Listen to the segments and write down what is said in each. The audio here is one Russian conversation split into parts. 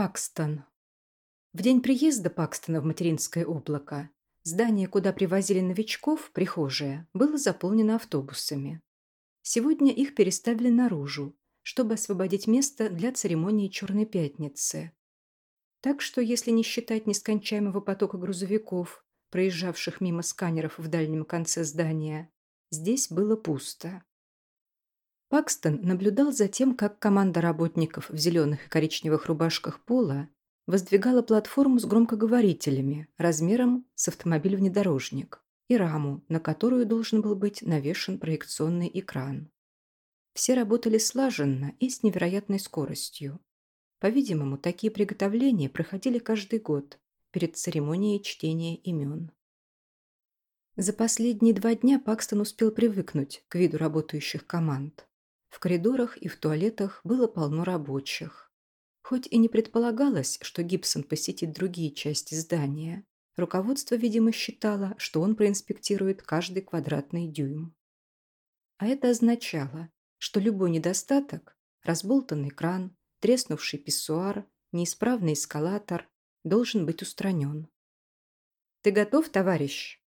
Пакстон. В день приезда Пакстона в материнское облако здание, куда привозили новичков, прихожая, было заполнено автобусами. Сегодня их переставили наружу, чтобы освободить место для церемонии Черной Пятницы. Так что, если не считать нескончаемого потока грузовиков, проезжавших мимо сканеров в дальнем конце здания, здесь было пусто. Пакстон наблюдал за тем, как команда работников в зеленых и коричневых рубашках пола воздвигала платформу с громкоговорителями размером с автомобиль-внедорожник и раму, на которую должен был быть навешен проекционный экран. Все работали слаженно и с невероятной скоростью. По-видимому, такие приготовления проходили каждый год перед церемонией чтения имен. За последние два дня Пакстон успел привыкнуть к виду работающих команд. В коридорах и в туалетах было полно рабочих. Хоть и не предполагалось, что Гибсон посетит другие части здания, руководство, видимо, считало, что он проинспектирует каждый квадратный дюйм. А это означало, что любой недостаток – разболтанный кран, треснувший писсуар, неисправный эскалатор – должен быть устранен. «Ты готов, товарищ?»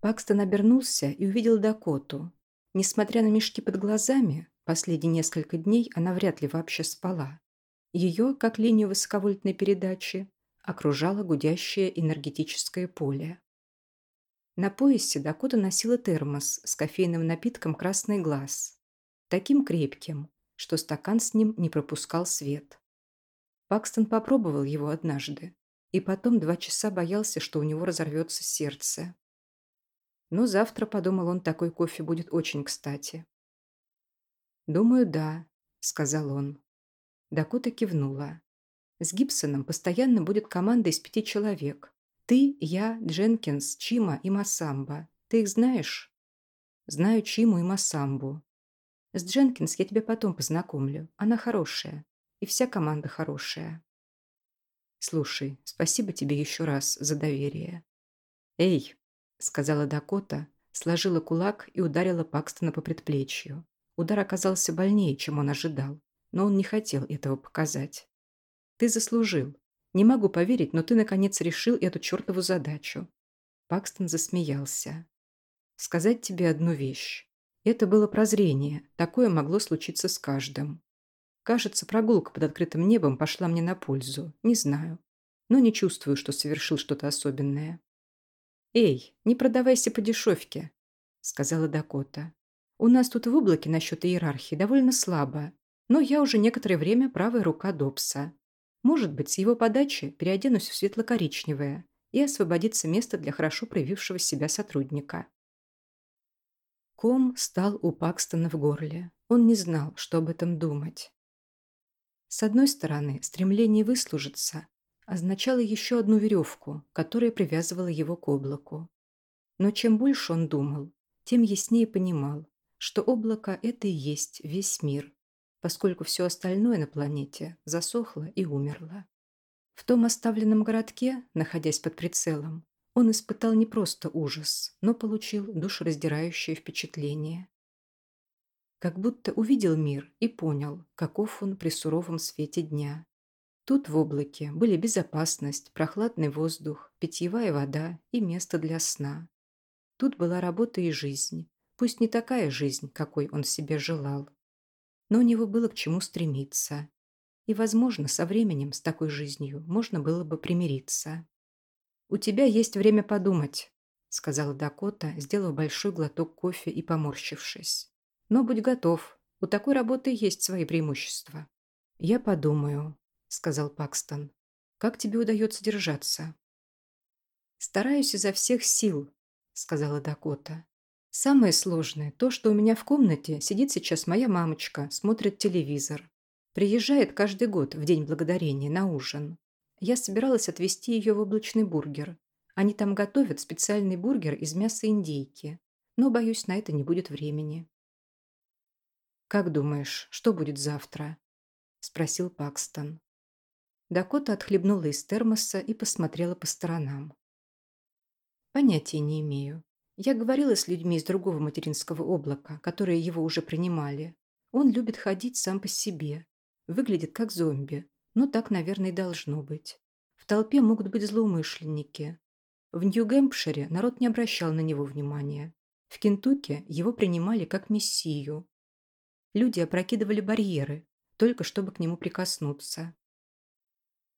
Пакстон обернулся и увидел Дакоту. Несмотря на мешки под глазами, Последние несколько дней она вряд ли вообще спала. Ее, как линию высоковольтной передачи, окружало гудящее энергетическое поле. На поясе Дакота носила термос с кофейным напитком «Красный глаз», таким крепким, что стакан с ним не пропускал свет. Пакстон попробовал его однажды, и потом два часа боялся, что у него разорвется сердце. Но завтра, подумал он, такой кофе будет очень кстати. «Думаю, да», — сказал он. Дакота кивнула. «С Гибсоном постоянно будет команда из пяти человек. Ты, я, Дженкинс, Чима и Масамба. Ты их знаешь?» «Знаю Чиму и Масамбу. С Дженкинс я тебя потом познакомлю. Она хорошая. И вся команда хорошая». «Слушай, спасибо тебе еще раз за доверие». «Эй», — сказала Дакота, сложила кулак и ударила Пакстона по предплечью. Удар оказался больнее, чем он ожидал, но он не хотел этого показать. «Ты заслужил. Не могу поверить, но ты, наконец, решил эту чертову задачу». Пакстон засмеялся. «Сказать тебе одну вещь. Это было прозрение. Такое могло случиться с каждым. Кажется, прогулка под открытым небом пошла мне на пользу. Не знаю. Но не чувствую, что совершил что-то особенное». «Эй, не продавайся по дешевке», — сказала Дакота. У нас тут в облаке насчет иерархии довольно слабо, но я уже некоторое время правая рука Добса. Может быть, с его подачи переоденусь в светло-коричневое и освободится место для хорошо проявившего себя сотрудника. Ком стал у Пакстона в горле. Он не знал, что об этом думать. С одной стороны, стремление выслужиться означало еще одну веревку, которая привязывала его к облаку. Но чем больше он думал, тем яснее понимал, что облако – это и есть весь мир, поскольку все остальное на планете засохло и умерло. В том оставленном городке, находясь под прицелом, он испытал не просто ужас, но получил душераздирающее впечатление. Как будто увидел мир и понял, каков он при суровом свете дня. Тут в облаке были безопасность, прохладный воздух, питьевая вода и место для сна. Тут была работа и жизнь, Пусть не такая жизнь, какой он себе желал. Но у него было к чему стремиться. И, возможно, со временем с такой жизнью можно было бы примириться. «У тебя есть время подумать», — сказала Дакота, сделав большой глоток кофе и поморщившись. «Но будь готов. У такой работы есть свои преимущества». «Я подумаю», — сказал Пакстон. «Как тебе удается держаться?» «Стараюсь изо всех сил», — сказала Дакота. Самое сложное – то, что у меня в комнате сидит сейчас моя мамочка, смотрит телевизор. Приезжает каждый год в День Благодарения на ужин. Я собиралась отвезти ее в облачный бургер. Они там готовят специальный бургер из мяса индейки. Но, боюсь, на это не будет времени. «Как думаешь, что будет завтра?» – спросил Пакстон. Дакота отхлебнула из термоса и посмотрела по сторонам. «Понятия не имею. Я говорила с людьми из другого материнского облака, которые его уже принимали. Он любит ходить сам по себе. Выглядит как зомби. Но так, наверное, и должно быть. В толпе могут быть злоумышленники. В Нью-Гэмпшире народ не обращал на него внимания. В Кентукки его принимали как мессию. Люди опрокидывали барьеры, только чтобы к нему прикоснуться.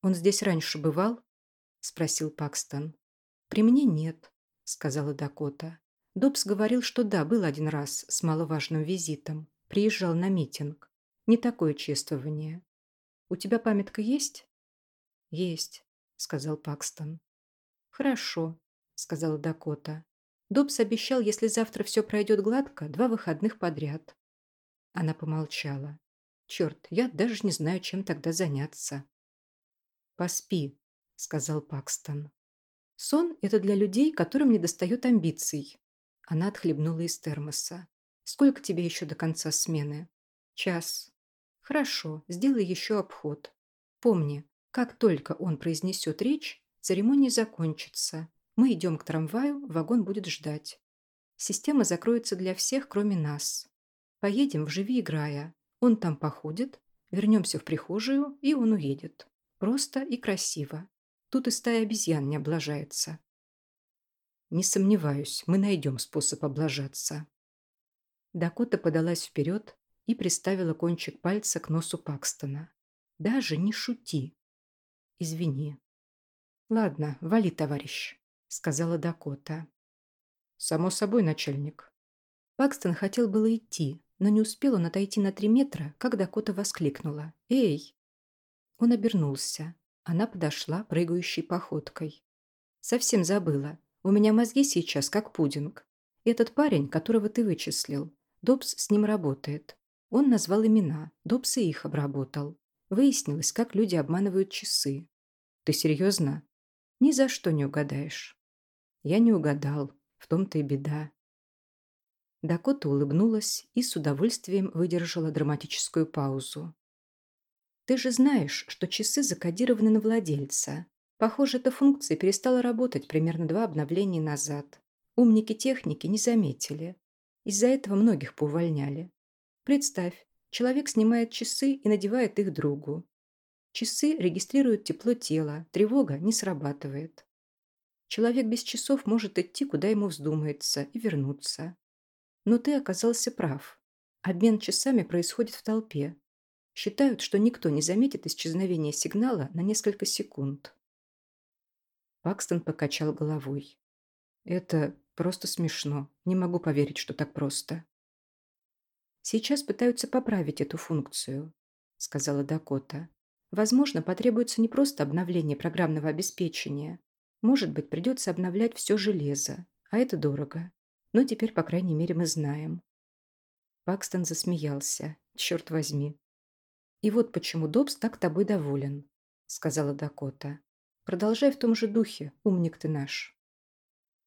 «Он здесь раньше бывал?» – спросил Пакстон. «При мне нет», – сказала Дакота. Добс говорил, что да, был один раз с маловажным визитом. Приезжал на митинг. Не такое чествование. «У тебя памятка есть?» «Есть», — сказал Пакстон. «Хорошо», — сказала Дакота. Добс обещал, если завтра все пройдет гладко, два выходных подряд. Она помолчала. «Черт, я даже не знаю, чем тогда заняться». «Поспи», — сказал Пакстон. «Сон — это для людей, которым недостает амбиций». Она отхлебнула из термоса. «Сколько тебе еще до конца смены?» «Час». Хорошо, сделай еще обход. Помни, как только он произнесет речь, церемония закончится. Мы идем к трамваю, вагон будет ждать. Система закроется для всех, кроме нас. Поедем в «Живи, играя». Он там походит, вернемся в прихожую, и он уедет. Просто и красиво. Тут и стая обезьян не облажается. Не сомневаюсь, мы найдем способ облажаться. Дакота подалась вперед, и приставила кончик пальца к носу Пакстона. «Даже не шути!» «Извини». «Ладно, вали, товарищ», — сказала Дакота. «Само собой, начальник». Пакстон хотел было идти, но не успел он отойти на три метра, как Дакота воскликнула. «Эй!» Он обернулся. Она подошла, прыгающей походкой. «Совсем забыла. У меня мозги сейчас как пудинг. Этот парень, которого ты вычислил, Добс с ним работает. Он назвал имена, Добс и их обработал. Выяснилось, как люди обманывают часы. Ты серьезно? Ни за что не угадаешь. Я не угадал. В том-то и беда. Дакота улыбнулась и с удовольствием выдержала драматическую паузу. «Ты же знаешь, что часы закодированы на владельца. Похоже, эта функция перестала работать примерно два обновления назад. Умники техники не заметили. Из-за этого многих поувольняли. Представь, человек снимает часы и надевает их другу. Часы регистрируют тепло тела, тревога не срабатывает. Человек без часов может идти, куда ему вздумается, и вернуться. Но ты оказался прав. Обмен часами происходит в толпе. Считают, что никто не заметит исчезновения сигнала на несколько секунд. Пакстон покачал головой. Это просто смешно. Не могу поверить, что так просто. Сейчас пытаются поправить эту функцию, сказала Дакота. Возможно, потребуется не просто обновление программного обеспечения. Может быть, придется обновлять все железо, а это дорого. Но теперь, по крайней мере, мы знаем. Пакстон засмеялся. Черт возьми. И вот почему Добс так тобой доволен, сказала Дакота. Продолжай в том же духе, умник ты наш.